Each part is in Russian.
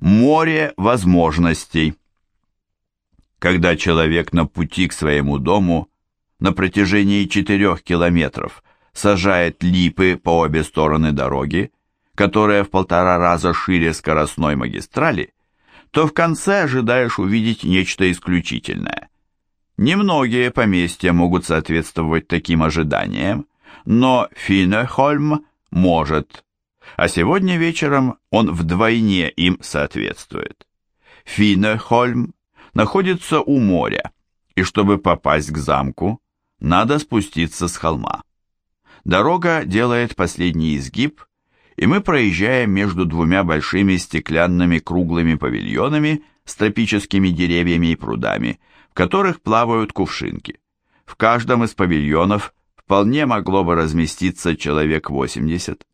Море возможностей. Когда человек на пути к своему дому на протяжении четырех километров сажает липы по обе стороны дороги, которая в полтора раза шире скоростной магистрали, то в конце ожидаешь увидеть нечто исключительное. Немногие поместья могут соответствовать таким ожиданиям, но Финнехольм может а сегодня вечером он вдвойне им соответствует. Финнехольм находится у моря, и чтобы попасть к замку, надо спуститься с холма. Дорога делает последний изгиб, и мы проезжаем между двумя большими стеклянными круглыми павильонами с тропическими деревьями и прудами, в которых плавают кувшинки. В каждом из павильонов вполне могло бы разместиться человек 80.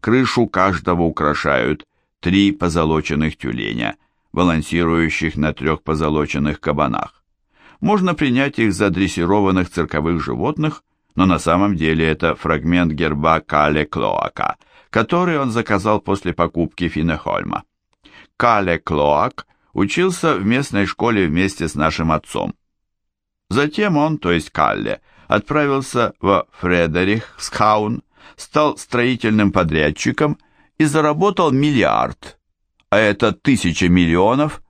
Крышу каждого украшают три позолоченных тюленя, балансирующих на трех позолоченных кабанах. Можно принять их за дрессированных цирковых животных, но на самом деле это фрагмент герба Кале Клоака, который он заказал после покупки Финехольма. Кале Клоак учился в местной школе вместе с нашим отцом. Затем он, то есть Калле, отправился в Фредерихсхаун, стал строительным подрядчиком и заработал миллиард, а это тысяча миллионов,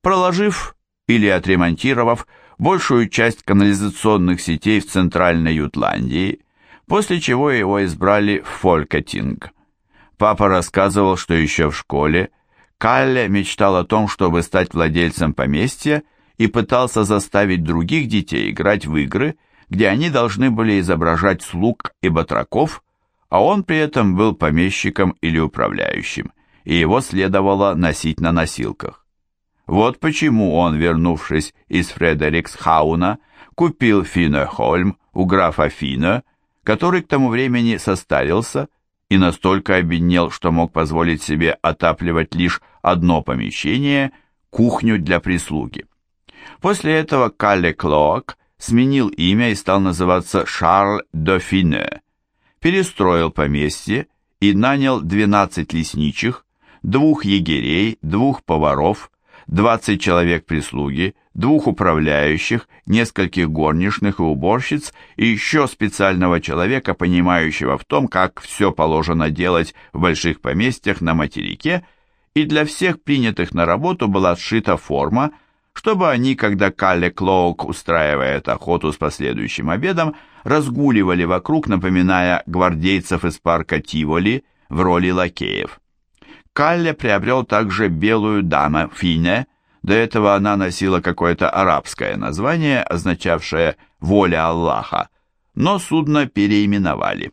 проложив или отремонтировав большую часть канализационных сетей в Центральной Ютландии, после чего его избрали в Фолькетинг. Папа рассказывал, что еще в школе Калле мечтал о том, чтобы стать владельцем поместья и пытался заставить других детей играть в игры, где они должны были изображать слуг и батраков, а он при этом был помещиком или управляющим, и его следовало носить на носилках. Вот почему он, вернувшись из Фредериксхауна, купил Финнехольм у графа Фина, который к тому времени состарился и настолько обеднел, что мог позволить себе отапливать лишь одно помещение – кухню для прислуги. После этого Калле Клоак сменил имя и стал называться Шарль Дофине – перестроил поместье и нанял 12 лесничих, двух егерей, двух поваров, 20 человек прислуги, двух управляющих, нескольких горничных и уборщиц и еще специального человека, понимающего в том, как все положено делать в больших поместьях на материке, и для всех принятых на работу была сшита форма, чтобы они, когда Калле Клоук устраивает охоту с последующим обедом, разгуливали вокруг, напоминая гвардейцев из парка Тиволи в роли лакеев. Калле приобрел также белую даму Фине, до этого она носила какое-то арабское название, означавшее «воля Аллаха», но судно переименовали.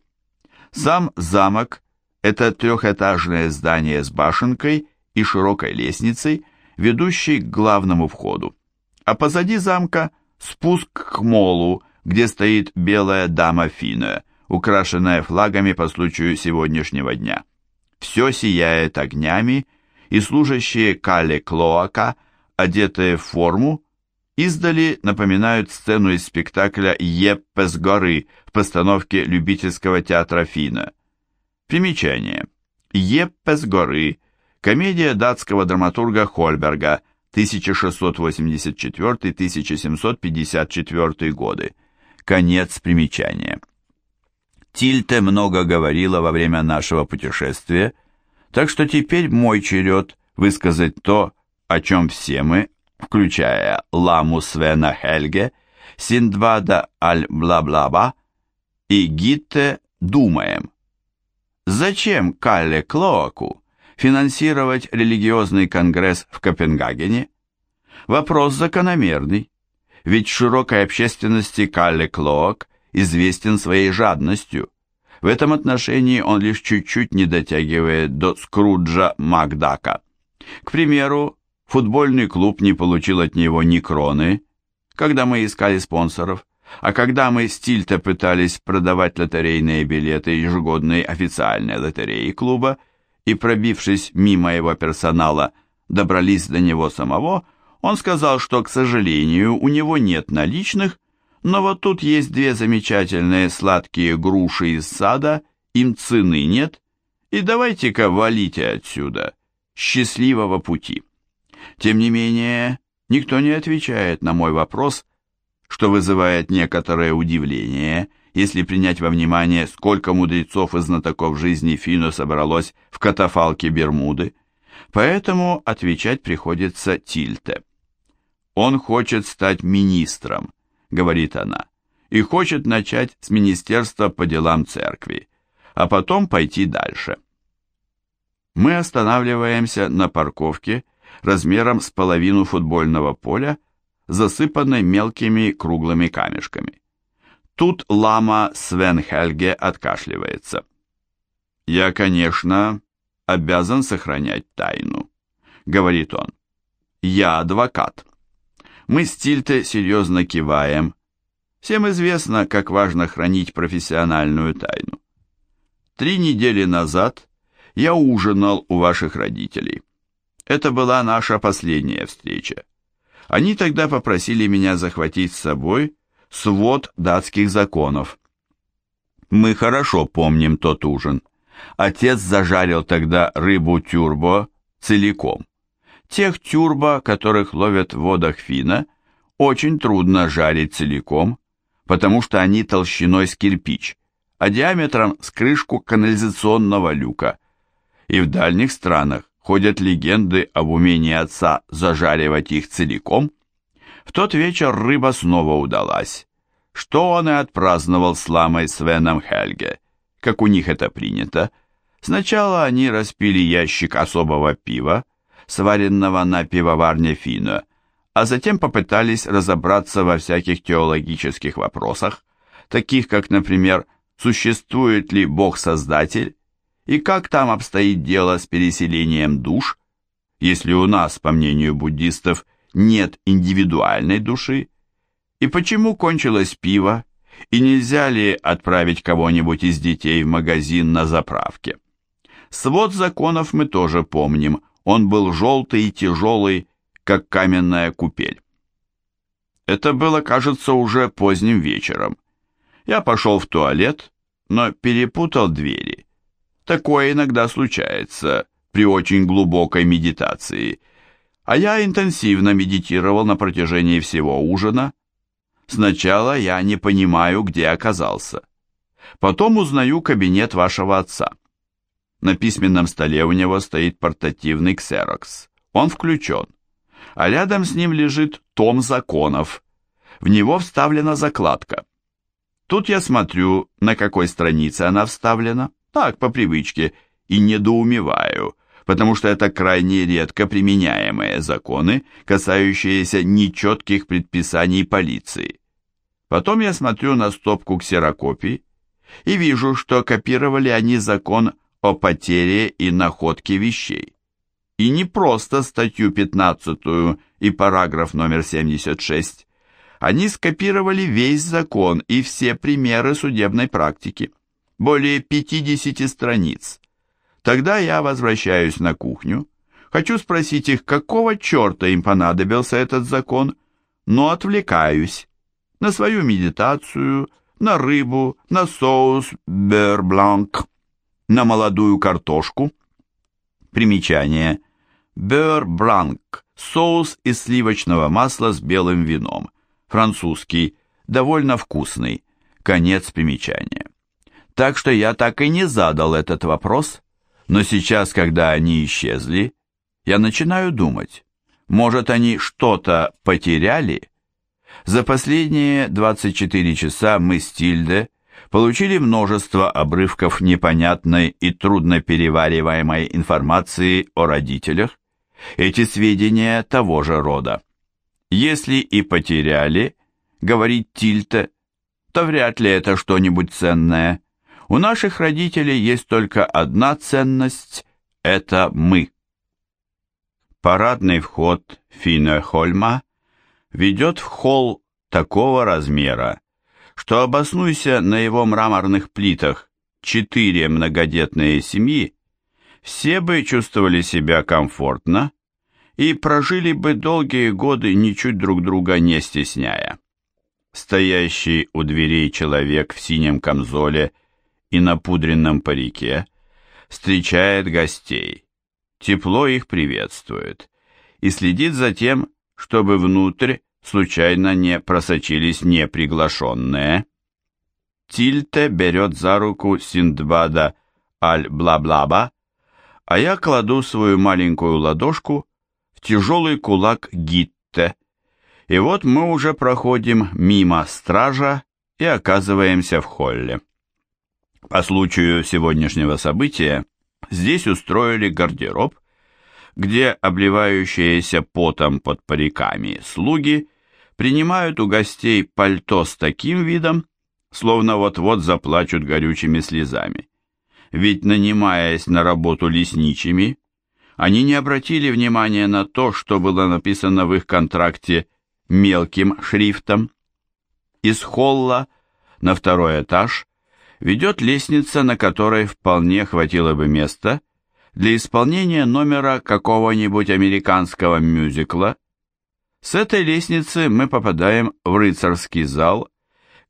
Сам замок – это трехэтажное здание с башенкой и широкой лестницей, ведущей к главному входу. А позади замка – спуск к молу, где стоит белая дама Фина, украшенная флагами по случаю сегодняшнего дня. Все сияет огнями, и служащие Кале Клоака, одетые в форму, издали напоминают сцену из спектакля «Еппе с горы» в постановке любительского театра Фина. Примечание. «Еппе с горы» – комедия датского драматурга Хольберга 1684-1754 годы. Конец примечания. Тильте много говорила во время нашего путешествия, так что теперь мой черед высказать то, о чем все мы, включая Ламу Свена Хельге, Синдбада Аль-Бла-Блаба и Гитте, думаем. Зачем Калле Клоаку финансировать религиозный конгресс в Копенгагене? Вопрос закономерный ведь широкой общественности Калле Клоак известен своей жадностью. В этом отношении он лишь чуть-чуть не дотягивает до Скруджа Макдака. К примеру, футбольный клуб не получил от него ни кроны, когда мы искали спонсоров, а когда мы с Тильта пытались продавать лотерейные билеты ежегодной официальной лотереи клуба и, пробившись мимо его персонала, добрались до него самого – он сказал, что, к сожалению, у него нет наличных, но вот тут есть две замечательные сладкие груши из сада, им цены нет, и давайте-ка валите отсюда. счастливого пути. Тем не менее, никто не отвечает на мой вопрос, что вызывает некоторое удивление, если принять во внимание, сколько мудрецов и знатоков жизни Фино собралось в катафалке Бермуды. Поэтому отвечать приходится Тильте. «Он хочет стать министром», — говорит она, «и хочет начать с Министерства по делам церкви, а потом пойти дальше». Мы останавливаемся на парковке размером с половину футбольного поля, засыпанной мелкими круглыми камешками. Тут лама Свен Хельге откашливается. «Я, конечно, обязан сохранять тайну», — говорит он. «Я адвокат». Мы с Тильте серьезно киваем. Всем известно, как важно хранить профессиональную тайну. Три недели назад я ужинал у ваших родителей. Это была наша последняя встреча. Они тогда попросили меня захватить с собой свод датских законов. Мы хорошо помним тот ужин. Отец зажарил тогда рыбу тюрбо целиком. Тех тюрбо, которых ловят в водах Фина, очень трудно жарить целиком, потому что они толщиной с кирпич, а диаметром с крышку канализационного люка – и в дальних странах ходят легенды об умении отца зажаривать их целиком. В тот вечер рыба снова удалась, что он и отпраздновал с ламой Свеном Хельге, как у них это принято. Сначала они распили ящик особого пива, сваренного на пивоварне Фино, а затем попытались разобраться во всяких теологических вопросах, таких как, например, существует ли Бог-Создатель и как там обстоит дело с переселением душ, если у нас, по мнению буддистов, нет индивидуальной души? И почему кончилось пиво? И нельзя ли отправить кого-нибудь из детей в магазин на заправке? Свод законов мы тоже помним. Он был желтый и тяжелый, как каменная купель. Это было, кажется, уже поздним вечером. Я пошел в туалет, но перепутал двери. Такое иногда случается при очень глубокой медитации. А я интенсивно медитировал на протяжении всего ужина. Сначала я не понимаю, где оказался. Потом узнаю кабинет вашего отца. На письменном столе у него стоит портативный ксерокс. Он включен. А рядом с ним лежит том законов. В него вставлена закладка. Тут я смотрю, на какой странице она вставлена так, по привычке, и недоумеваю, потому что это крайне редко применяемые законы, касающиеся нечетких предписаний полиции. Потом я смотрю на стопку ксерокопий и вижу, что копировали они закон о потере и находке вещей. И не просто статью 15 и параграф номер 76. Они скопировали весь закон и все примеры судебной практики более 50 страниц. Тогда я возвращаюсь на кухню, хочу спросить их, какого черта им понадобился этот закон, но отвлекаюсь на свою медитацию, на рыбу, на соус бер-бланк, на молодую картошку. Примечание. Бер-бланк – соус из сливочного масла с белым вином. Французский, довольно вкусный. Конец примечания. Так что я так и не задал этот вопрос, но сейчас, когда они исчезли, я начинаю думать, может, они что-то потеряли? За последние 24 часа мы с Тильде получили множество обрывков непонятной и трудно перевариваемой информации о родителях. Эти сведения того же рода. Если и потеряли, говорит Тильте, то вряд ли это что-нибудь ценное. У наших родителей есть только одна ценность – это мы. Парадный вход Финнехольма ведет в холл такого размера, что обоснуйся на его мраморных плитах четыре многодетные семьи, все бы чувствовали себя комфортно и прожили бы долгие годы, ничуть друг друга не стесняя. Стоящий у дверей человек в синем камзоле – и на пудренном парике встречает гостей. тепло их приветствует и следит за тем, чтобы внутрь случайно не просочились неприглашенные. Тильте берет за руку Синдбада Аль-Бла-Блаба, а я кладу свою маленькую ладошку в тяжелый кулак Гитте, и вот мы уже проходим мимо стража и оказываемся в холле. По случаю сегодняшнего события здесь устроили гардероб, где обливающиеся потом под париками слуги принимают у гостей пальто с таким видом, словно вот-вот заплачут горючими слезами. Ведь, нанимаясь на работу лесничими, они не обратили внимания на то, что было написано в их контракте мелким шрифтом. Из холла на второй этаж ведет лестница, на которой вполне хватило бы места для исполнения номера какого-нибудь американского мюзикла. С этой лестницы мы попадаем в рыцарский зал,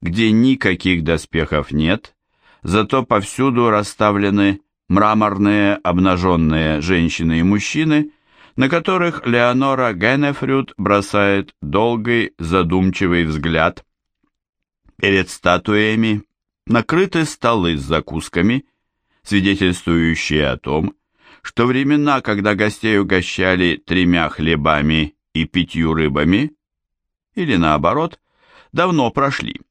где никаких доспехов нет, зато повсюду расставлены мраморные обнаженные женщины и мужчины, на которых Леонора Геннефрюд бросает долгий задумчивый взгляд. Перед статуями накрыты столы с закусками, свидетельствующие о том, что времена, когда гостей угощали тремя хлебами и пятью рыбами, или наоборот, давно прошли.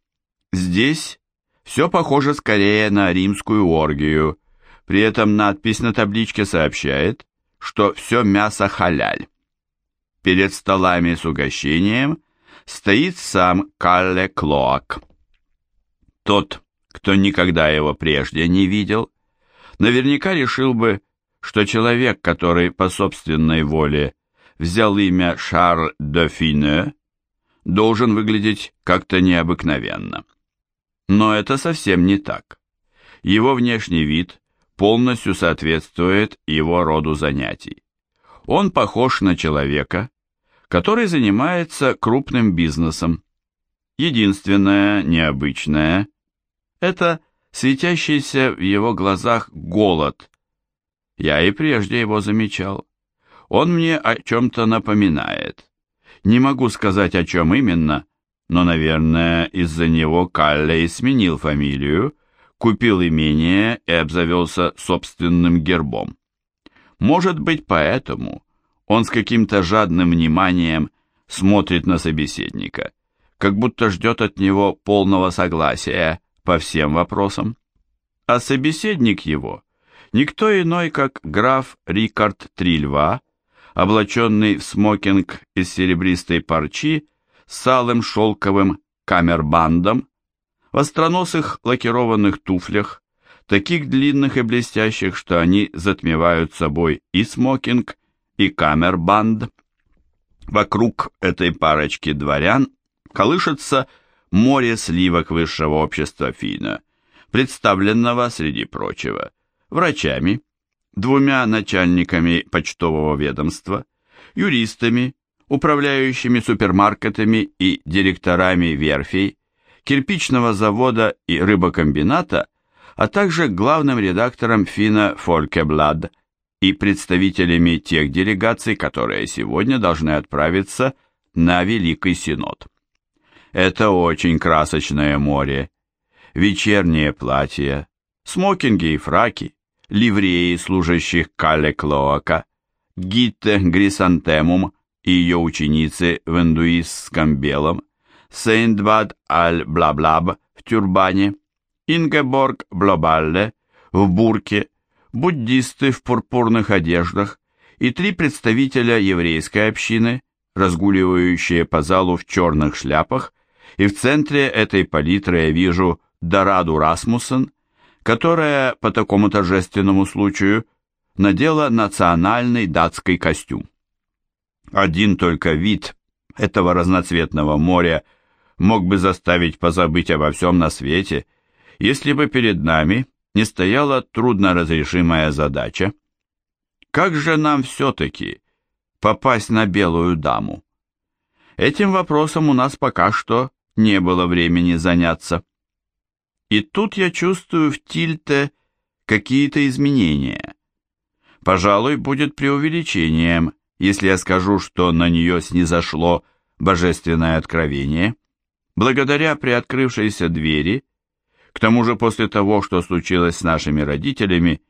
Здесь все похоже скорее на римскую оргию, при этом надпись на табличке сообщает, что все мясо халяль. Перед столами с угощением стоит сам Калле Клоак. Тот, кто никогда его прежде не видел, наверняка решил бы, что человек, который по собственной воле взял имя Шарль де должен выглядеть как-то необыкновенно. Но это совсем не так. Его внешний вид полностью соответствует его роду занятий. Он похож на человека, который занимается крупным бизнесом. Единственное необычное – это светящийся в его глазах голод. Я и прежде его замечал. Он мне о чем-то напоминает. Не могу сказать, о чем именно, но, наверное, из-за него Каллей сменил фамилию, купил имение и обзавелся собственным гербом. Может быть, поэтому он с каким-то жадным вниманием смотрит на собеседника, как будто ждет от него полного согласия по всем вопросам. А собеседник его – никто иной, как граф Рикард Трильва, облаченный в смокинг из серебристой парчи с алым шелковым камербандом, в остроносых лакированных туфлях, таких длинных и блестящих, что они затмевают собой и смокинг, и камербанд. Вокруг этой парочки дворян колышется море сливок высшего общества Фина, представленного, среди прочего, врачами, двумя начальниками почтового ведомства, юристами, управляющими супермаркетами и директорами верфей, кирпичного завода и рыбокомбината, а также главным редактором Фина Фолькеблад и представителями тех делегаций, которые сегодня должны отправиться на Великий Синод. Это очень красочное море. Вечерние платья, смокинги и фраки, ливреи служащих Калле Клоака, Гитте Грисантемум и ее ученицы в индуистском белом, Сейндбад Аль-Блаблаб в тюрбане, Ингеборг Блобалле в бурке, буддисты в пурпурных одеждах и три представителя еврейской общины, разгуливающие по залу в черных шляпах, и в центре этой палитры я вижу Дораду Расмуссен, которая по такому торжественному случаю надела национальный датский костюм. Один только вид этого разноцветного моря – мог бы заставить позабыть обо всем на свете, если бы перед нами не стояла трудноразрешимая задача. Как же нам все-таки попасть на белую даму? Этим вопросом у нас пока что не было времени заняться. И тут я чувствую в Тильте какие-то изменения. Пожалуй, будет преувеличением, если я скажу, что на нее снизошло божественное откровение. Благодаря приоткрывшейся двери, к тому же после того, что случилось с нашими родителями,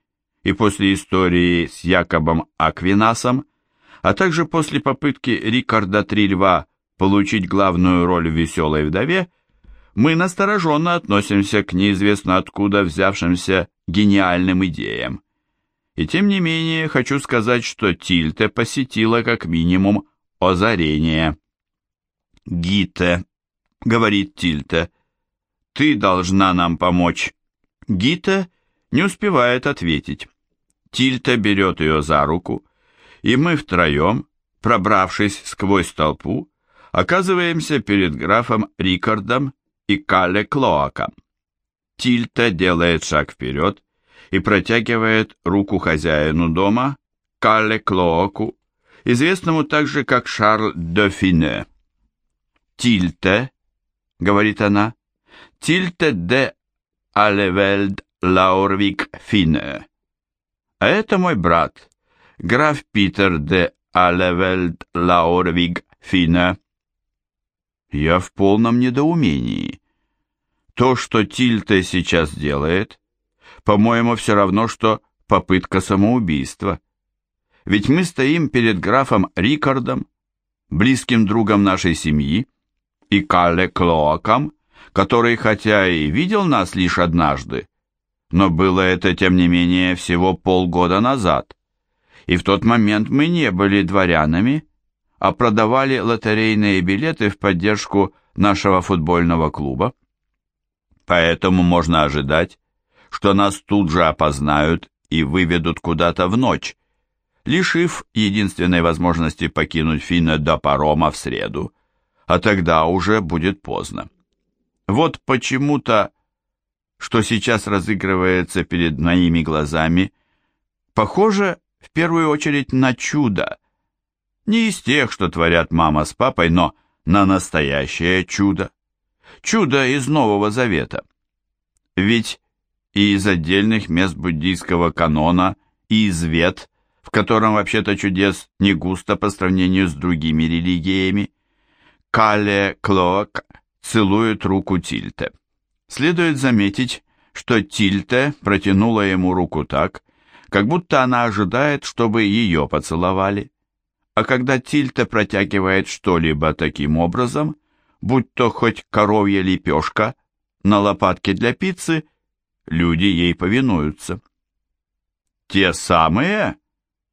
и после истории с Якобом Аквинасом, а также после попытки Рикарда Трильва получить главную роль в «Веселой вдове», мы настороженно относимся к неизвестно откуда взявшимся гениальным идеям. И тем не менее хочу сказать, что Тильте посетила как минимум озарение. «Гите», — говорит Тильте, — «ты должна нам помочь». Гите не успевает ответить. Тильте берет ее за руку, и мы втроем, пробравшись сквозь толпу, оказываемся перед графом Рикардом и Кале Клоаком. Тильте делает шаг вперед и протягивает руку хозяину дома, Кале Клоаку, известному также как Шарль де Фине. «Тильте», — говорит она, — «Тильте де Алевельд Лаурвиг Фине». А это мой брат, граф Питер де Алевельд Лаурвиг Фине. Я в полном недоумении. То, что Тильте сейчас делает, по-моему, все равно, что попытка самоубийства. Ведь мы стоим перед графом Рикардом, близким другом нашей семьи, и Калле Клоаком, который хотя и видел нас лишь однажды, но было это, тем не менее, всего полгода назад. И в тот момент мы не были дворянами, а продавали лотерейные билеты в поддержку нашего футбольного клуба. Поэтому можно ожидать, что нас тут же опознают и выведут куда-то в ночь, лишив единственной возможности покинуть Финна до парома в среду, а тогда уже будет поздно. Вот почему-то, что сейчас разыгрывается перед моими глазами, похоже в первую очередь на чудо, не из тех, что творят мама с папой, но на настоящее чудо. Чудо из Нового Завета. Ведь и из отдельных мест буддийского канона, и из вет, в котором вообще-то чудес не густо по сравнению с другими религиями, Кале Клоак целует руку Тильте. Следует заметить, что Тильте протянула ему руку так, как будто она ожидает, чтобы ее поцеловали. А когда Тильта протягивает что-либо таким образом, будь то хоть коровья лепешка на лопатке для пиццы, люди ей повинуются. «Те самые?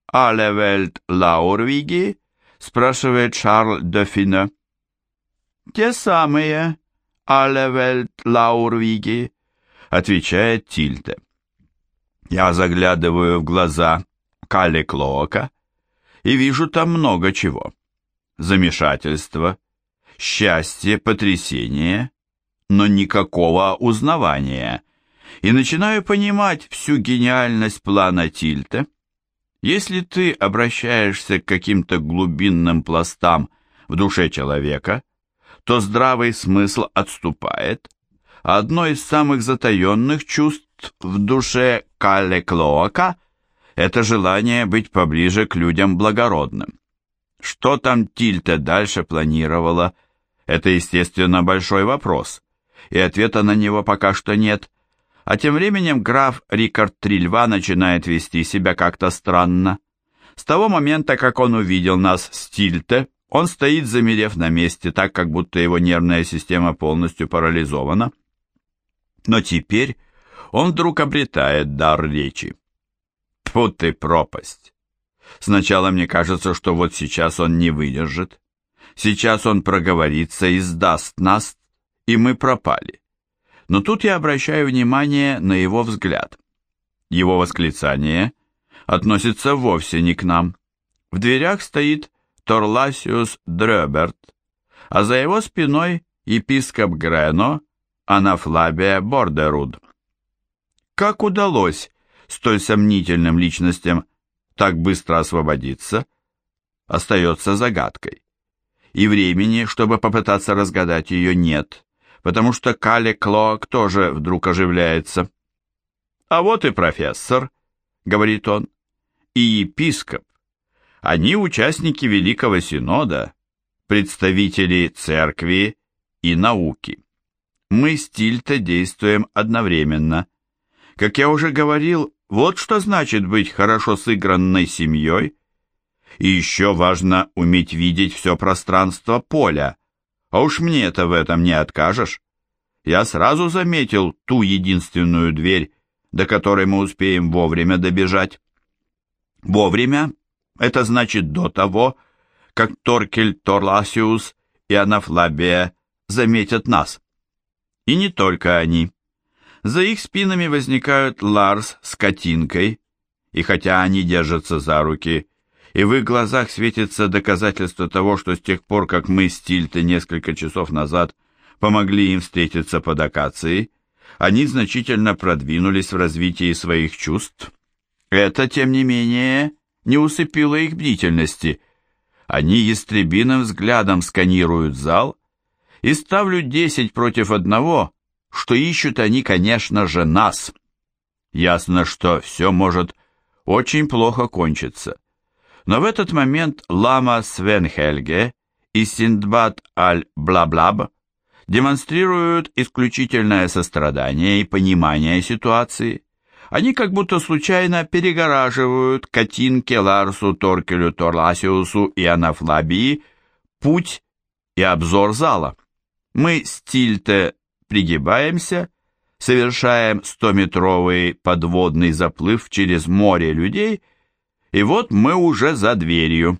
Алевельд Лаурвиги?» спрашивает Шарль Дофина. «Те самые, Алевельд Лаурвиги», отвечает Тильте. Я заглядываю в глаза Калли Клоока и вижу там много чего. Замешательство, счастье, потрясение, но никакого узнавания. И начинаю понимать всю гениальность плана Тильта. Если ты обращаешься к каким-то глубинным пластам в душе человека, то здравый смысл отступает, а одно из самых затаенных чувств в душе Калле Клоака это желание быть поближе к людям благородным. Что там Тильте дальше планировала, это, естественно, большой вопрос, и ответа на него пока что нет. А тем временем граф Рикард Трильва начинает вести себя как-то странно. С того момента, как он увидел нас с Тильте, он стоит, замерев на месте, так, как будто его нервная система полностью парализована. Но теперь он вдруг обретает дар речи. Тьфу ты, пропасть! Сначала мне кажется, что вот сейчас он не выдержит. Сейчас он проговорится и сдаст нас, и мы пропали. Но тут я обращаю внимание на его взгляд. Его восклицание относится вовсе не к нам. В дверях стоит Торласиус Дрёберт, а за его спиной епископ Грено, Анафлабия Бордеруд. Как удалось столь сомнительным личностям так быстро освободиться, остается загадкой. И времени, чтобы попытаться разгадать ее, нет, потому что Кале Клоак тоже вдруг оживляется. «А вот и профессор», — говорит он. и епископ. Они участники Великого Синода, представители церкви и науки. Мы с Тильто действуем одновременно. Как я уже говорил, вот что значит быть хорошо сыгранной семьей. И еще важно уметь видеть все пространство поля, а уж мне-то в этом не откажешь. Я сразу заметил ту единственную дверь, до которой мы успеем вовремя добежать. Вовремя — это значит до того, как Торкель Торласиус и Анафлабия заметят нас. И не только они. За их спинами возникают Ларс с Катинкой, и хотя они держатся за руки, и в их глазах светится доказательство того, что с тех пор, как мы с Тильте несколько часов назад помогли им встретиться под акацией, они значительно продвинулись в развитии своих чувств. Это, тем не менее, не усыпило их бдительности. Они ястребиным взглядом сканируют зал, и ставлю десять против одного, что ищут они, конечно же, нас. Ясно, что все может очень плохо кончиться. Но в этот момент лама Свенхельге и Синдбад Аль-Блаблаб демонстрируют исключительное сострадание и понимание ситуации. Они как будто случайно перегораживают Катинке, Ларсу, Торкелю, Торласиусу и Анафлабии путь и обзор зала. Мы с Тильте пригибаемся, совершаем стометровый подводный заплыв через море людей, и вот мы уже за дверью.